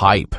pipe.